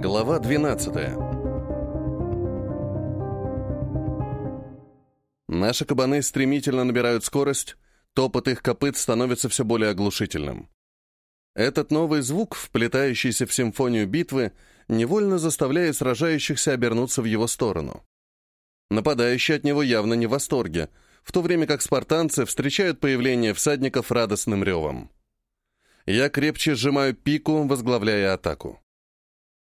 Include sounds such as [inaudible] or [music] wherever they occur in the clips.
Глава 12 Наши кабаны стремительно набирают скорость, топот их копыт становится все более оглушительным. Этот новый звук, вплетающийся в симфонию битвы, невольно заставляет сражающихся обернуться в его сторону. Нападающие от него явно не в восторге, в то время как спартанцы встречают появление всадников радостным ревом. Я крепче сжимаю пику, возглавляя атаку.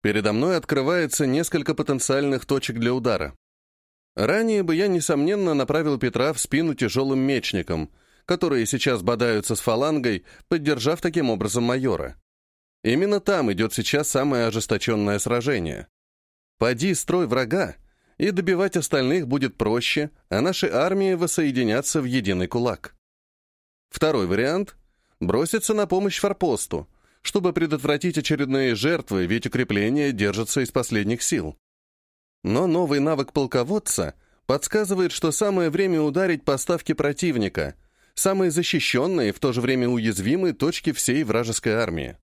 Передо мной открывается несколько потенциальных точек для удара. Ранее бы я, несомненно, направил Петра в спину тяжелым мечником, которые сейчас бодаются с фалангой, поддержав таким образом майора. Именно там идет сейчас самое ожесточенное сражение. Поди строй врага, и добивать остальных будет проще, а наши армии воссоединятся в единый кулак. Второй вариант броситься на помощь форпосту, чтобы предотвратить очередные жертвы, ведь укрепление держится из последних сил. Но новый навык полководца подсказывает, что самое время ударить по ставке противника, самые защищенные и в то же время уязвимые точки всей вражеской армии.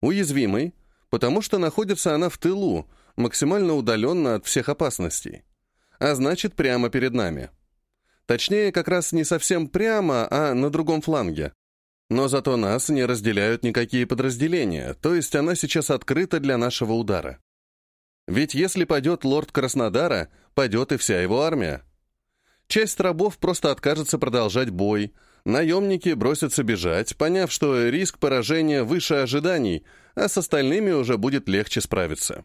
Уязвимой, потому что находится она в тылу, максимально удаленно от всех опасностей. А значит, прямо перед нами. Точнее, как раз не совсем прямо, а на другом фланге. Но зато нас не разделяют никакие подразделения, то есть она сейчас открыта для нашего удара. Ведь если пойдет лорд Краснодара, пойдет и вся его армия. Часть рабов просто откажется продолжать бой, наемники бросятся бежать, поняв, что риск поражения выше ожиданий, а с остальными уже будет легче справиться.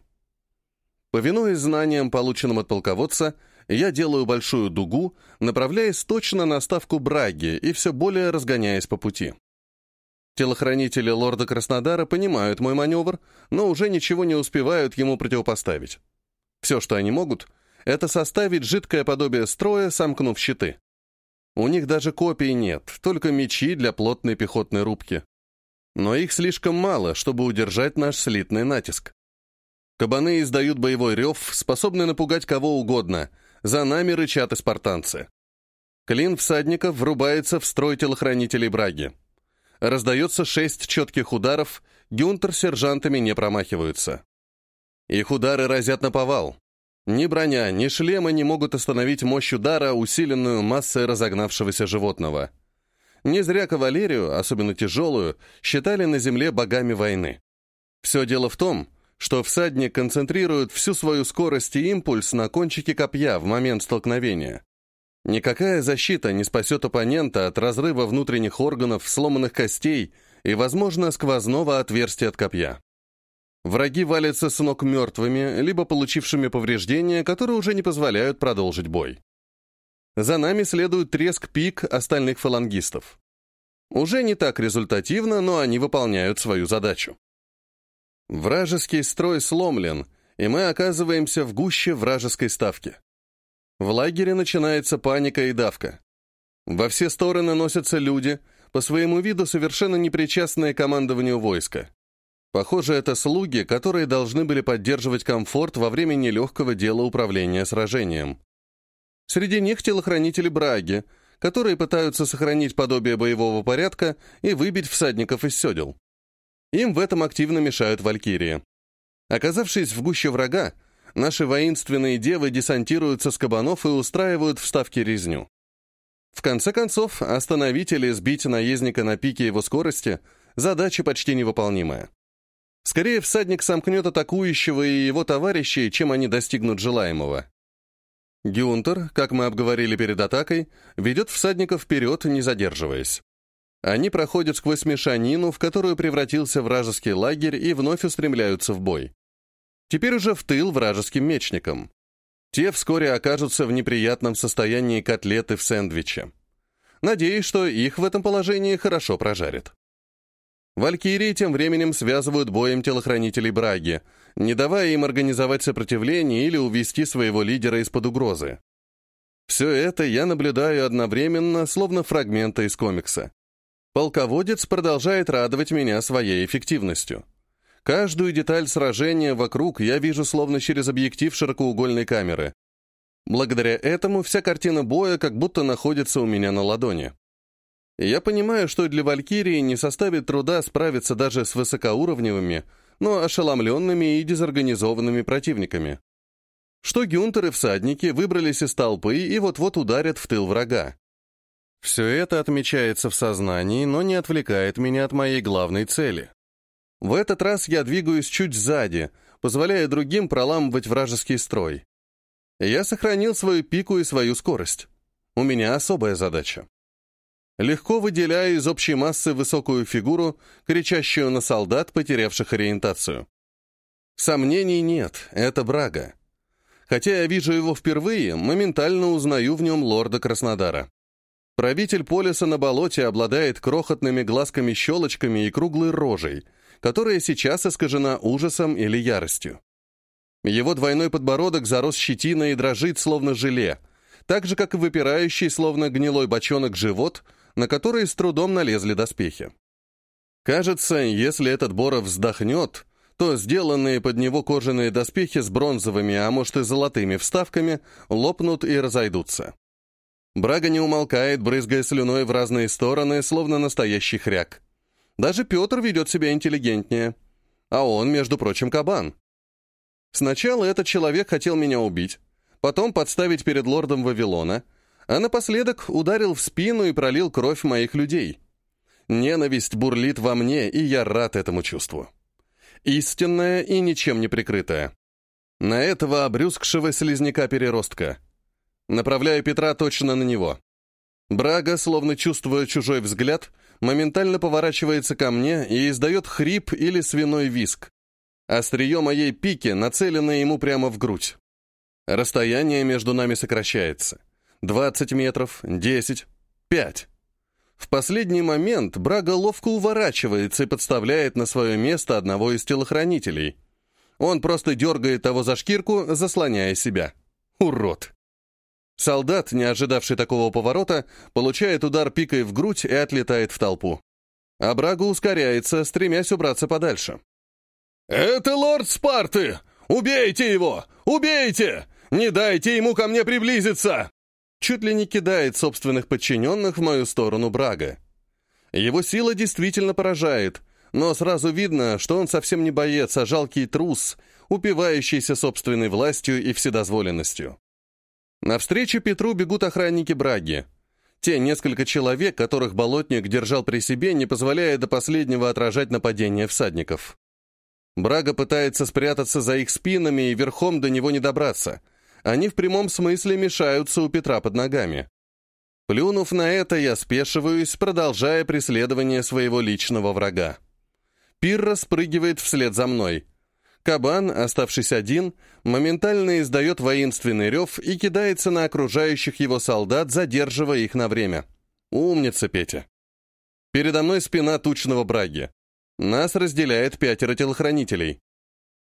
Повинуясь знаниям, полученным от полководца, я делаю большую дугу, направляясь точно на ставку Браги и все более разгоняясь по пути. Телохранители лорда Краснодара понимают мой маневр, но уже ничего не успевают ему противопоставить. Все, что они могут, это составить жидкое подобие строя, сомкнув щиты. У них даже копий нет, только мечи для плотной пехотной рубки. Но их слишком мало, чтобы удержать наш слитный натиск. Кабаны издают боевой рев, способный напугать кого угодно. За нами рычат и спартанцы. Клин всадников врубается в строй телохранителей Браги. Раздается шесть четких ударов, Гюнтер с сержантами не промахиваются. Их удары разят на повал. Ни броня, ни шлемы не могут остановить мощь удара, усиленную массой разогнавшегося животного. Не зря кавалерию, особенно тяжелую, считали на земле богами войны. Все дело в том, что всадник концентрирует всю свою скорость и импульс на кончике копья в момент столкновения. Никакая защита не спасет оппонента от разрыва внутренних органов, сломанных костей и, возможно, сквозного отверстия от копья. Враги валятся с ног мертвыми, либо получившими повреждения, которые уже не позволяют продолжить бой. За нами следует треск пик остальных фалангистов. Уже не так результативно, но они выполняют свою задачу. Вражеский строй сломлен, и мы оказываемся в гуще вражеской ставки. В лагере начинается паника и давка. Во все стороны носятся люди, по своему виду совершенно непричастные к командованию войска. Похоже, это слуги, которые должны были поддерживать комфорт во время нелегкого дела управления сражением. Среди них телохранители Браги, которые пытаются сохранить подобие боевого порядка и выбить всадников из седел. Им в этом активно мешают валькирии. Оказавшись в гуще врага, наши воинственные девы десантируются с кабанов и устраивают вставки резню. В конце концов, остановить или сбить наездника на пике его скорости – задача почти невыполнимая. Скорее всадник сомкнет атакующего и его товарищей, чем они достигнут желаемого. Гюнтер, как мы обговорили перед атакой, ведет всадников вперед, не задерживаясь. Они проходят сквозь мешанину, в которую превратился вражеский лагерь, и вновь устремляются в бой. Теперь уже в тыл вражеским мечникам. Те вскоре окажутся в неприятном состоянии котлеты в сэндвиче. Надеюсь, что их в этом положении хорошо прожарят. Валькирии тем временем связывают боем телохранителей Браги, не давая им организовать сопротивление или увести своего лидера из-под угрозы. Все это я наблюдаю одновременно, словно фрагменты из комикса. Полководец продолжает радовать меня своей эффективностью. Каждую деталь сражения вокруг я вижу словно через объектив широкоугольной камеры. Благодаря этому вся картина боя как будто находится у меня на ладони. я понимаю, что для Валькирии не составит труда справиться даже с высокоуровневыми, но ошеломленными и дезорганизованными противниками. Что Гюнтер и всадники выбрались из толпы и вот-вот ударят в тыл врага. Все это отмечается в сознании, но не отвлекает меня от моей главной цели. В этот раз я двигаюсь чуть сзади, позволяя другим проламывать вражеский строй. Я сохранил свою пику и свою скорость. У меня особая задача. Легко выделяю из общей массы высокую фигуру, кричащую на солдат, потерявших ориентацию. Сомнений нет, это Брага. Хотя я вижу его впервые, моментально узнаю в нем лорда Краснодара. Правитель полиса на болоте обладает крохотными глазками-щелочками и круглой рожей, которая сейчас искажена ужасом или яростью. Его двойной подбородок зарос щетиной и дрожит, словно желе, так же, как и выпирающий, словно гнилой бочонок, живот, на который с трудом налезли доспехи. Кажется, если этот Боров вздохнет, то сделанные под него кожаные доспехи с бронзовыми, а может и золотыми вставками, лопнут и разойдутся. Брага не умолкает, брызгая слюной в разные стороны, словно настоящий хряк. Даже Петр ведет себя интеллигентнее. А он, между прочим, кабан. Сначала этот человек хотел меня убить, потом подставить перед лордом Вавилона, а напоследок ударил в спину и пролил кровь моих людей. Ненависть бурлит во мне, и я рад этому чувству. Истинная и ничем не прикрытая. На этого обрюзгшего слизняка-переростка. Направляю Петра точно на него. Брага, словно чувствуя чужой взгляд, моментально поворачивается ко мне и издает хрип или свиной виск. Острие моей пики нацелено ему прямо в грудь. Расстояние между нами сокращается. 20 метров, 10, 5. В последний момент Брага ловко уворачивается и подставляет на свое место одного из телохранителей. Он просто дергает того за шкирку, заслоняя себя. Урод! Солдат, не ожидавший такого поворота, получает удар пикой в грудь и отлетает в толпу. А Брага ускоряется, стремясь убраться подальше. «Это лорд Спарты! Убейте его! Убейте! Не дайте ему ко мне приблизиться!» Чуть ли не кидает собственных подчиненных в мою сторону Брага. Его сила действительно поражает, но сразу видно, что он совсем не боец, а жалкий трус, упивающийся собственной властью и вседозволенностью. Навстречу Петру бегут охранники Браги. Те несколько человек, которых Болотник держал при себе, не позволяя до последнего отражать нападения всадников. Брага пытается спрятаться за их спинами и верхом до него не добраться. Они в прямом смысле мешаются у Петра под ногами. Плюнув на это, я спешиваюсь, продолжая преследование своего личного врага. Пир спрыгивает вслед за мной — Кабан, оставшись один, моментально издает воинственный рев и кидается на окружающих его солдат, задерживая их на время. Умница, Петя. Передо мной спина тучного браги. Нас разделяет пятеро телохранителей.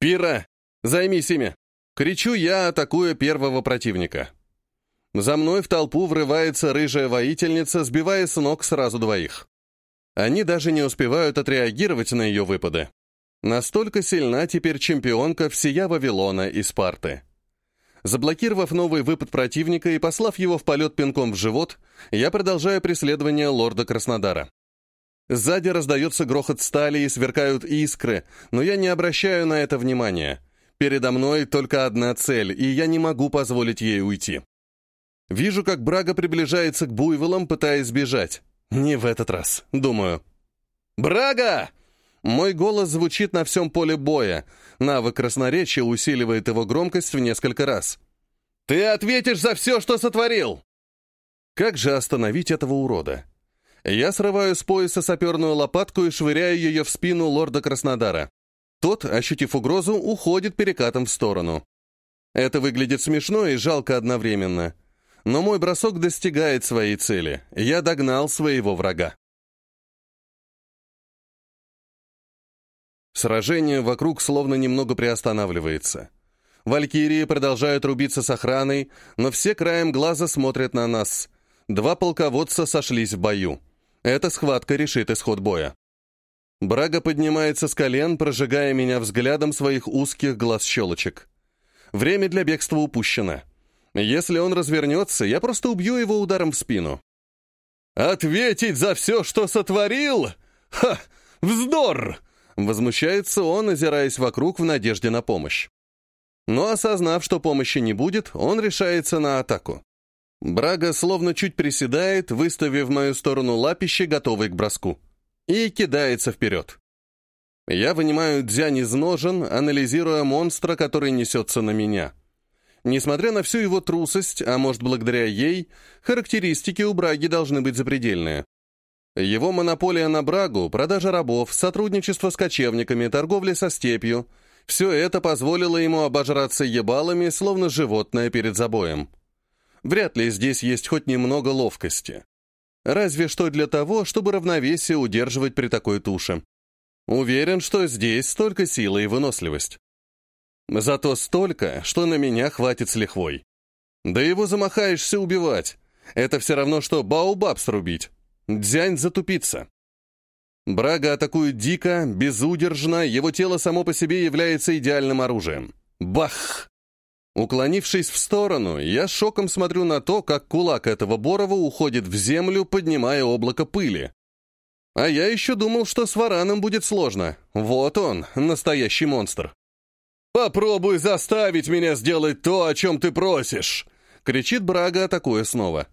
«Пира! Займись ими!» Кричу я, атакуя первого противника. За мной в толпу врывается рыжая воительница, сбивая с ног сразу двоих. Они даже не успевают отреагировать на ее выпады. Настолько сильна теперь чемпионка всея Вавилона и Спарты. Заблокировав новый выпад противника и послав его в полет пинком в живот, я продолжаю преследование лорда Краснодара. Сзади раздается грохот стали и сверкают искры, но я не обращаю на это внимания. Передо мной только одна цель, и я не могу позволить ей уйти. Вижу, как Брага приближается к буйволам, пытаясь сбежать. Не в этот раз, думаю. «Брага!» Мой голос звучит на всем поле боя. Навык красноречия усиливает его громкость в несколько раз. «Ты ответишь за все, что сотворил!» Как же остановить этого урода? Я срываю с пояса саперную лопатку и швыряю ее в спину лорда Краснодара. Тот, ощутив угрозу, уходит перекатом в сторону. Это выглядит смешно и жалко одновременно. Но мой бросок достигает своей цели. Я догнал своего врага. Сражение вокруг словно немного приостанавливается. Валькирии продолжают рубиться с охраной, но все краем глаза смотрят на нас. Два полководца сошлись в бою. Эта схватка решит исход боя. Брага поднимается с колен, прожигая меня взглядом своих узких глаз-щелочек. Время для бегства упущено. Если он развернется, я просто убью его ударом в спину. «Ответить за все, что сотворил? Ха! Вздор!» Возмущается он, озираясь вокруг в надежде на помощь. Но осознав, что помощи не будет, он решается на атаку. Брага словно чуть приседает, выставив в мою сторону лапище, готовый к броску, и кидается вперед. Я вынимаю дзянь из ножен, анализируя монстра, который несется на меня. Несмотря на всю его трусость, а может благодаря ей, характеристики у Браги должны быть запредельные. Его монополия на брагу, продажа рабов, сотрудничество с кочевниками, торговля со степью — все это позволило ему обожраться ебалами, словно животное перед забоем. Вряд ли здесь есть хоть немного ловкости. Разве что для того, чтобы равновесие удерживать при такой туше. Уверен, что здесь столько силы и выносливость. Зато столько, что на меня хватит с лихвой. Да его замахаешься убивать. Это все равно, что баубаб срубить. Дзянь затупится. Брага атакует дико, безудержно, его тело само по себе является идеальным оружием. Бах! Уклонившись в сторону, я шоком смотрю на то, как кулак этого Борова уходит в землю, поднимая облако пыли. А я еще думал, что с вараном будет сложно. Вот он, настоящий монстр. «Попробуй заставить меня сделать то, о чем ты просишь!» — кричит Брага, атакуя снова.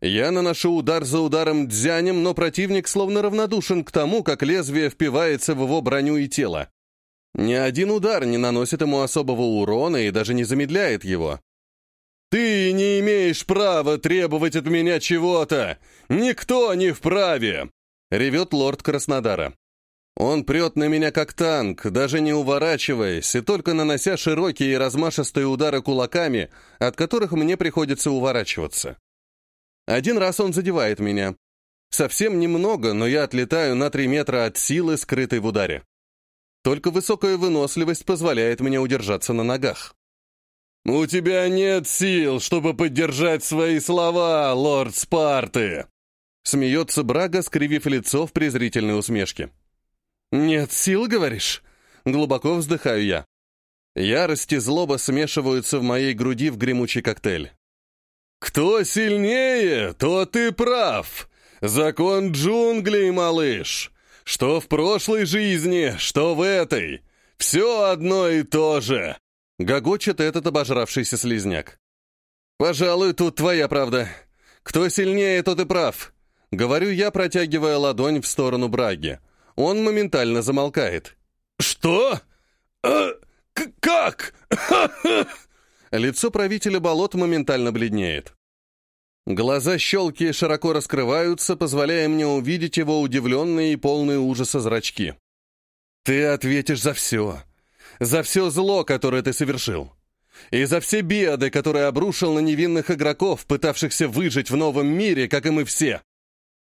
Я наношу удар за ударом дзянем, но противник словно равнодушен к тому, как лезвие впивается в его броню и тело. Ни один удар не наносит ему особого урона и даже не замедляет его. «Ты не имеешь права требовать от меня чего-то! Никто не вправе!» — ревет лорд Краснодара. Он прет на меня как танк, даже не уворачиваясь, и только нанося широкие и размашистые удары кулаками, от которых мне приходится уворачиваться. Один раз он задевает меня. Совсем немного, но я отлетаю на три метра от силы, скрытой в ударе. Только высокая выносливость позволяет мне удержаться на ногах. «У тебя нет сил, чтобы поддержать свои слова, лорд Спарты!» Смеется Брага, скривив лицо в презрительной усмешке. «Нет сил, говоришь?» Глубоко вздыхаю я. Ярость и злоба смешиваются в моей груди в гремучий коктейль. «Кто сильнее, то ты прав. Закон джунглей, малыш. Что в прошлой жизни, что в этой. Все одно и то же!» Гогочет этот обожравшийся слизняк. «Пожалуй, тут твоя правда. Кто сильнее, тот и прав». Говорю я, протягивая ладонь в сторону Браги. Он моментально замолкает. «Что? А, как? [laughs] Лицо правителя болот моментально бледнеет. Глаза щелки широко раскрываются, позволяя мне увидеть его удивленные и полные ужаса зрачки. «Ты ответишь за все. За все зло, которое ты совершил. И за все беды, которые обрушил на невинных игроков, пытавшихся выжить в новом мире, как и мы все.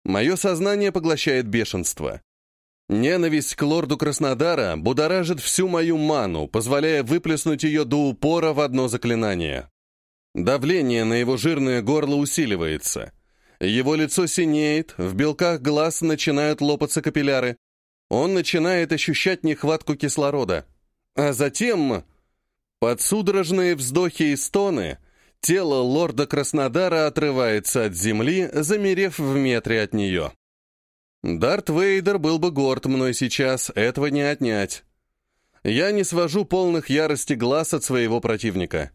Мое сознание поглощает бешенство. Ненависть к лорду Краснодара будоражит всю мою ману, позволяя выплеснуть ее до упора в одно заклинание. Давление на его жирное горло усиливается. Его лицо синеет, в белках глаз начинают лопаться капилляры. Он начинает ощущать нехватку кислорода. А затем, под судорожные вздохи и стоны, тело лорда Краснодара отрывается от земли, замерев в метре от нее. Дарт Вейдер был бы горд мной сейчас, этого не отнять. Я не свожу полных ярости глаз от своего противника.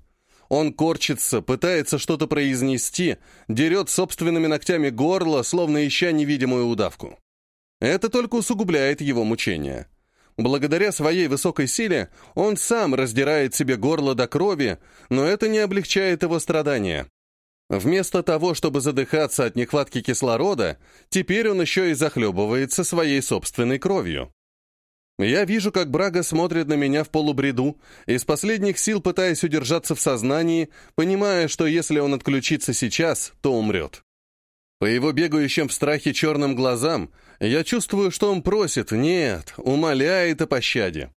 Он корчится, пытается что-то произнести, дерет собственными ногтями горло, словно ища невидимую удавку. Это только усугубляет его мучения. Благодаря своей высокой силе он сам раздирает себе горло до крови, но это не облегчает его страдания. Вместо того, чтобы задыхаться от нехватки кислорода, теперь он еще и захлебывается своей собственной кровью. Я вижу, как Брага смотрит на меня в полубреду, из последних сил пытаясь удержаться в сознании, понимая, что если он отключится сейчас, то умрет. По его бегающим в страхе черным глазам я чувствую, что он просит, нет, умоляет о пощаде.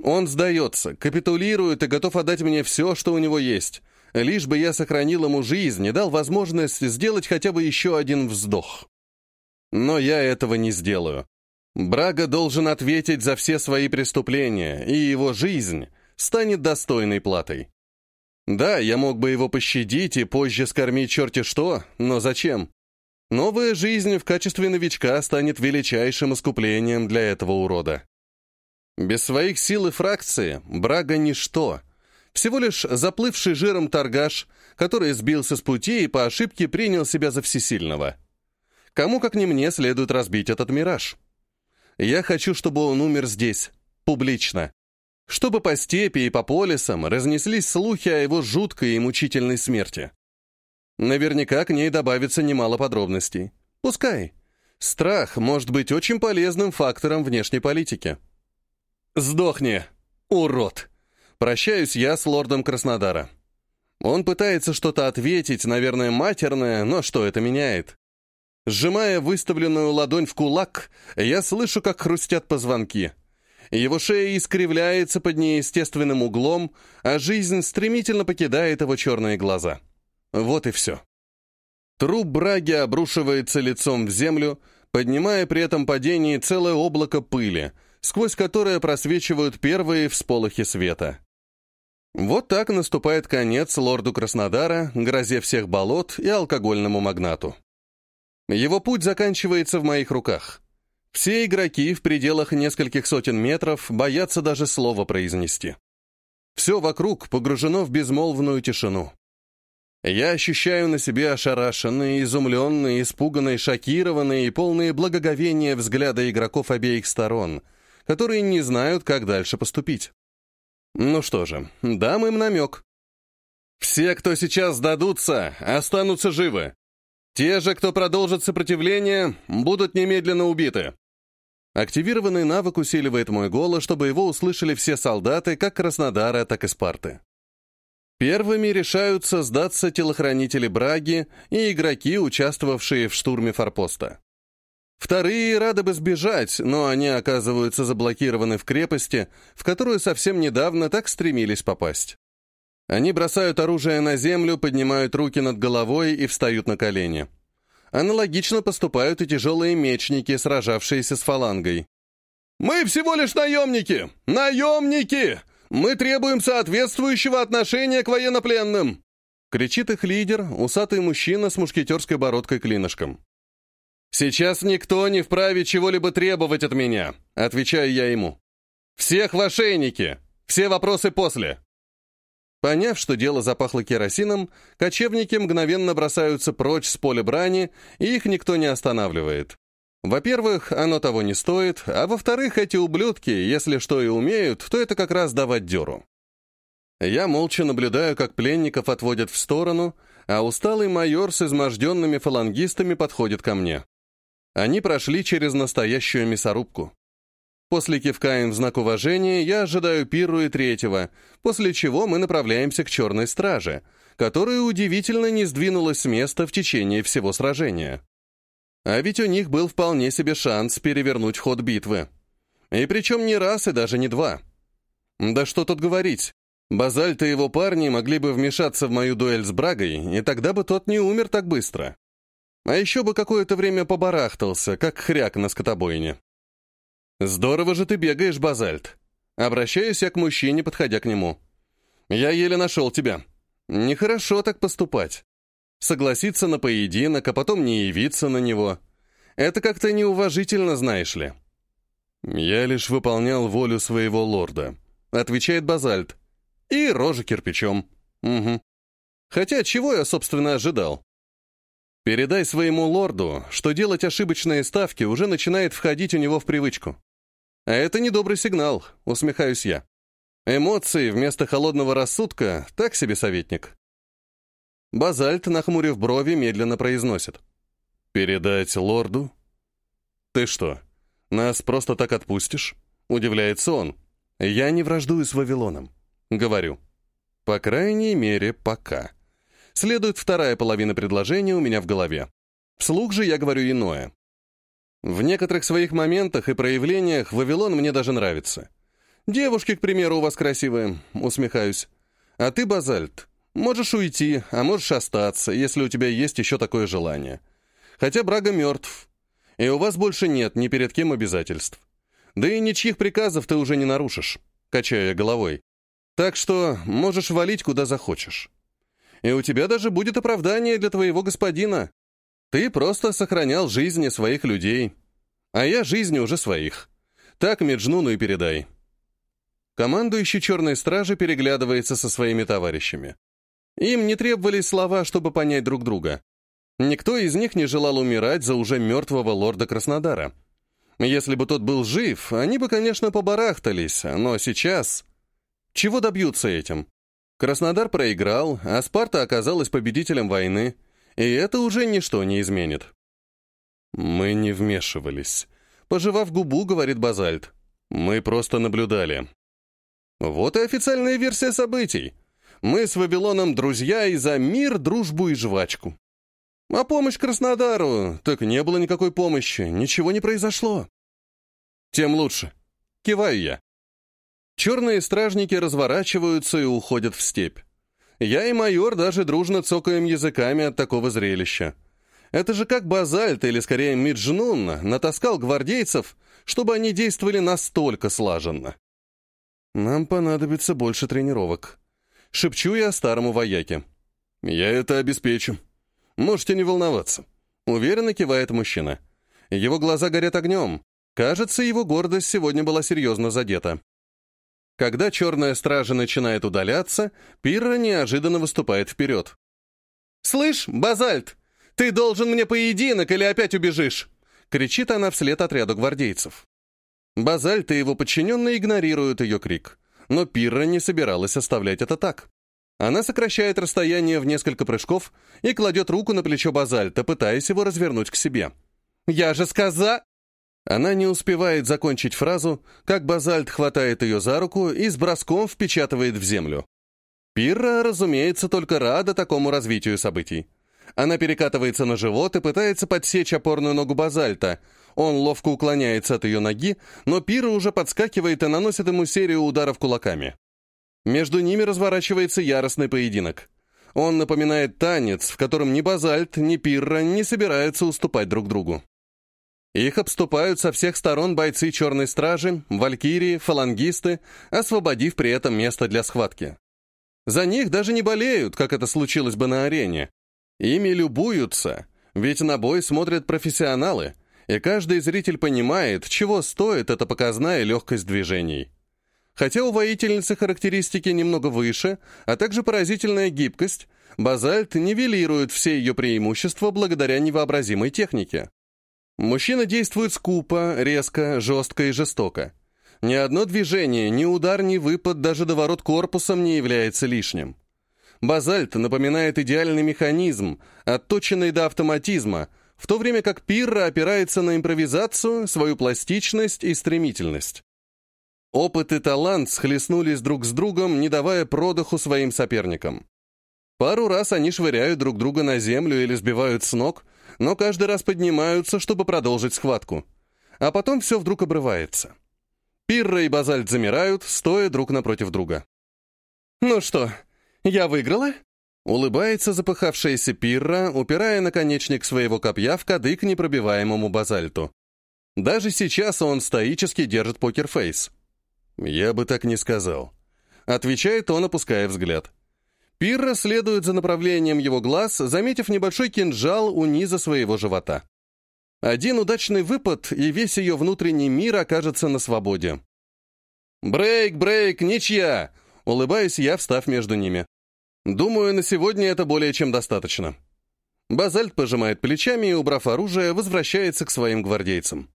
Он сдается, капитулирует и готов отдать мне все, что у него есть, лишь бы я сохранил ему жизнь и дал возможность сделать хотя бы еще один вздох. Но я этого не сделаю. Брага должен ответить за все свои преступления, и его жизнь станет достойной платой. Да, я мог бы его пощадить и позже скормить черти что, но зачем? Новая жизнь в качестве новичка станет величайшим искуплением для этого урода. Без своих сил и фракции Брага — ничто. Всего лишь заплывший жиром торгаш, который сбился с пути и по ошибке принял себя за всесильного. Кому, как не мне, следует разбить этот мираж. Я хочу, чтобы он умер здесь, публично. Чтобы по степи и по полисам разнеслись слухи о его жуткой и мучительной смерти. Наверняка к ней добавится немало подробностей. Пускай. Страх может быть очень полезным фактором внешней политики. «Сдохни, урод!» Прощаюсь я с лордом Краснодара. Он пытается что-то ответить, наверное, матерное, но что это меняет? Сжимая выставленную ладонь в кулак, я слышу, как хрустят позвонки. Его шея искривляется под неестественным углом, а жизнь стремительно покидает его черные глаза. Вот и все. Труп Браги обрушивается лицом в землю, поднимая при этом падении целое облако пыли, сквозь которое просвечивают первые всполохи света. Вот так наступает конец лорду Краснодара, грозе всех болот и алкогольному магнату. Его путь заканчивается в моих руках. Все игроки в пределах нескольких сотен метров боятся даже слова произнести. Все вокруг погружено в безмолвную тишину. Я ощущаю на себе ошарашенные, изумленные, испуганные, шокированные и полные благоговения взгляда игроков обеих сторон, которые не знают, как дальше поступить. Ну что же, дам им намек. Все, кто сейчас сдадутся, останутся живы. Те же, кто продолжит сопротивление, будут немедленно убиты. Активированный навык усиливает мой голос, чтобы его услышали все солдаты, как Краснодара, так и Спарты. Первыми решаются сдаться телохранители Браги и игроки, участвовавшие в штурме форпоста. Вторые рады бы сбежать, но они оказываются заблокированы в крепости, в которую совсем недавно так стремились попасть. Они бросают оружие на землю, поднимают руки над головой и встают на колени. Аналогично поступают и тяжелые мечники, сражавшиеся с фалангой. «Мы всего лишь наемники! Наемники! Мы требуем соответствующего отношения к военнопленным!» кричит их лидер, усатый мужчина с мушкетерской бородкой-клинышком. «Сейчас никто не вправе чего-либо требовать от меня», — отвечаю я ему. «Всех в ошейнике! Все вопросы после!» Поняв, что дело запахло керосином, кочевники мгновенно бросаются прочь с поля брани, и их никто не останавливает. Во-первых, оно того не стоит, а во-вторых, эти ублюдки, если что и умеют, то это как раз давать дёру. Я молча наблюдаю, как пленников отводят в сторону, а усталый майор с изможденными фалангистами подходит ко мне. Они прошли через настоящую мясорубку. После кивка им в знак уважения я ожидаю Пиру и третьего, после чего мы направляемся к Черной Страже, которая удивительно не сдвинулась с места в течение всего сражения. А ведь у них был вполне себе шанс перевернуть ход битвы. И причем не раз и даже не два. Да что тут говорить. Базальт и его парни могли бы вмешаться в мою дуэль с Брагой, и тогда бы тот не умер так быстро. А еще бы какое-то время побарахтался, как хряк на скотобойне. «Здорово же ты бегаешь, Базальт!» Обращаюсь я к мужчине, подходя к нему. «Я еле нашел тебя. Нехорошо так поступать. Согласиться на поединок, а потом не явиться на него. Это как-то неуважительно, знаешь ли». «Я лишь выполнял волю своего лорда», — отвечает Базальт. «И рожа кирпичом. Угу. Хотя чего я, собственно, ожидал? Передай своему лорду, что делать ошибочные ставки уже начинает входить у него в привычку. А это недобрый сигнал, усмехаюсь я. Эмоции вместо холодного рассудка — так себе советник. Базальт, нахмурив брови, медленно произносит. «Передать лорду?» «Ты что, нас просто так отпустишь?» — удивляется он. «Я не враждую с Вавилоном», — говорю. «По крайней мере, пока». Следует вторая половина предложения у меня в голове. Вслух же я говорю иное. В некоторых своих моментах и проявлениях Вавилон мне даже нравится. Девушки, к примеру, у вас красивые, усмехаюсь. А ты, Базальт, можешь уйти, а можешь остаться, если у тебя есть еще такое желание. Хотя Брага мертв, и у вас больше нет ни перед кем обязательств. Да и ничьих приказов ты уже не нарушишь, качая головой. Так что можешь валить куда захочешь. И у тебя даже будет оправдание для твоего господина. Ты просто сохранял жизни своих людей. А я жизни уже своих. Так Меджнуну и передай. Командующий черной стражи переглядывается со своими товарищами. Им не требовались слова, чтобы понять друг друга. Никто из них не желал умирать за уже мертвого лорда Краснодара. Если бы тот был жив, они бы, конечно, побарахтались, но сейчас... Чего добьются этим? Краснодар проиграл, а Спарта оказалась победителем войны, и это уже ничто не изменит. Мы не вмешивались. Пожевав губу, говорит Базальт. Мы просто наблюдали. Вот и официальная версия событий. Мы с Вавилоном друзья и за мир, дружбу и жвачку. А помощь Краснодару? Так не было никакой помощи, ничего не произошло. Тем лучше. Киваю я. Черные стражники разворачиваются и уходят в степь. Я и майор даже дружно цокаем языками от такого зрелища. Это же как базальт, или скорее Миджнун, натаскал гвардейцев, чтобы они действовали настолько слаженно. Нам понадобится больше тренировок. Шепчу я старому вояке. Я это обеспечу. Можете не волноваться. Уверенно кивает мужчина. Его глаза горят огнем. Кажется, его гордость сегодня была серьезно задета. Когда черная стража начинает удаляться, Пирра неожиданно выступает вперед. «Слышь, Базальт, ты должен мне поединок или опять убежишь?» кричит она вслед отряду гвардейцев. Базальт и его подчиненные игнорируют ее крик, но Пирра не собиралась оставлять это так. Она сокращает расстояние в несколько прыжков и кладет руку на плечо Базальта, пытаясь его развернуть к себе. «Я же сказа...» Она не успевает закончить фразу, как базальт хватает ее за руку и с броском впечатывает в землю. Пирра, разумеется, только рада такому развитию событий. Она перекатывается на живот и пытается подсечь опорную ногу базальта. Он ловко уклоняется от ее ноги, но Пирра уже подскакивает и наносит ему серию ударов кулаками. Между ними разворачивается яростный поединок. Он напоминает танец, в котором ни базальт, ни Пирра не собираются уступать друг другу. Их обступают со всех сторон бойцы Черной Стражи, валькирии, фалангисты, освободив при этом место для схватки. За них даже не болеют, как это случилось бы на арене. Ими любуются, ведь на бой смотрят профессионалы, и каждый зритель понимает, чего стоит эта показная легкость движений. Хотя у воительницы характеристики немного выше, а также поразительная гибкость, базальт нивелирует все ее преимущества благодаря невообразимой технике. Мужчина действует скупо, резко, жестко и жестоко. Ни одно движение, ни удар, ни выпад даже до ворот корпусом не является лишним. Базальт напоминает идеальный механизм, отточенный до автоматизма, в то время как Пирра опирается на импровизацию, свою пластичность и стремительность. Опыт и талант схлестнулись друг с другом, не давая продыху своим соперникам. Пару раз они швыряют друг друга на землю или сбивают с ног, но каждый раз поднимаются, чтобы продолжить схватку. А потом все вдруг обрывается. Пирра и Базальт замирают, стоя друг напротив друга. «Ну что, я выиграла?» Улыбается запыхавшаяся Пирра, упирая наконечник своего копья в кадык непробиваемому Базальту. Даже сейчас он стоически держит покерфейс. «Я бы так не сказал», — отвечает он, опуская взгляд. Пирра следует за направлением его глаз, заметив небольшой кинжал у низа своего живота. Один удачный выпад, и весь ее внутренний мир окажется на свободе. «Брейк, брейк, ничья!» — улыбаюсь я, встав между ними. «Думаю, на сегодня это более чем достаточно». Базальт пожимает плечами и, убрав оружие, возвращается к своим гвардейцам.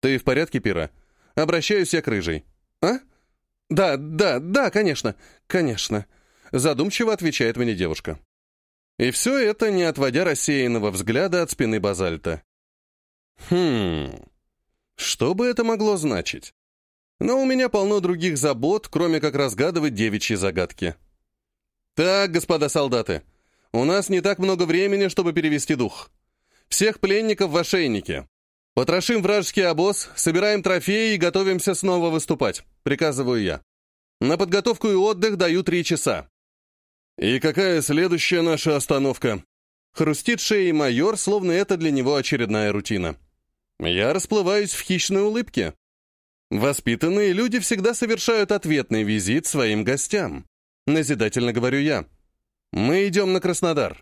«Ты в порядке, Пира?» Обращаюсь я к рыжей. «А? Да, да, да, конечно, конечно», Задумчиво отвечает мне девушка. И все это, не отводя рассеянного взгляда от спины базальта. Хм... Что бы это могло значить? Но у меня полно других забот, кроме как разгадывать девичьи загадки. Так, господа солдаты, у нас не так много времени, чтобы перевести дух. Всех пленников в ошейнике. Потрошим вражеский обоз, собираем трофеи и готовимся снова выступать, приказываю я. На подготовку и отдых даю три часа. «И какая следующая наша остановка?» Хрустит шеей майор, словно это для него очередная рутина. Я расплываюсь в хищной улыбке. Воспитанные люди всегда совершают ответный визит своим гостям. Назидательно говорю я. Мы идем на Краснодар.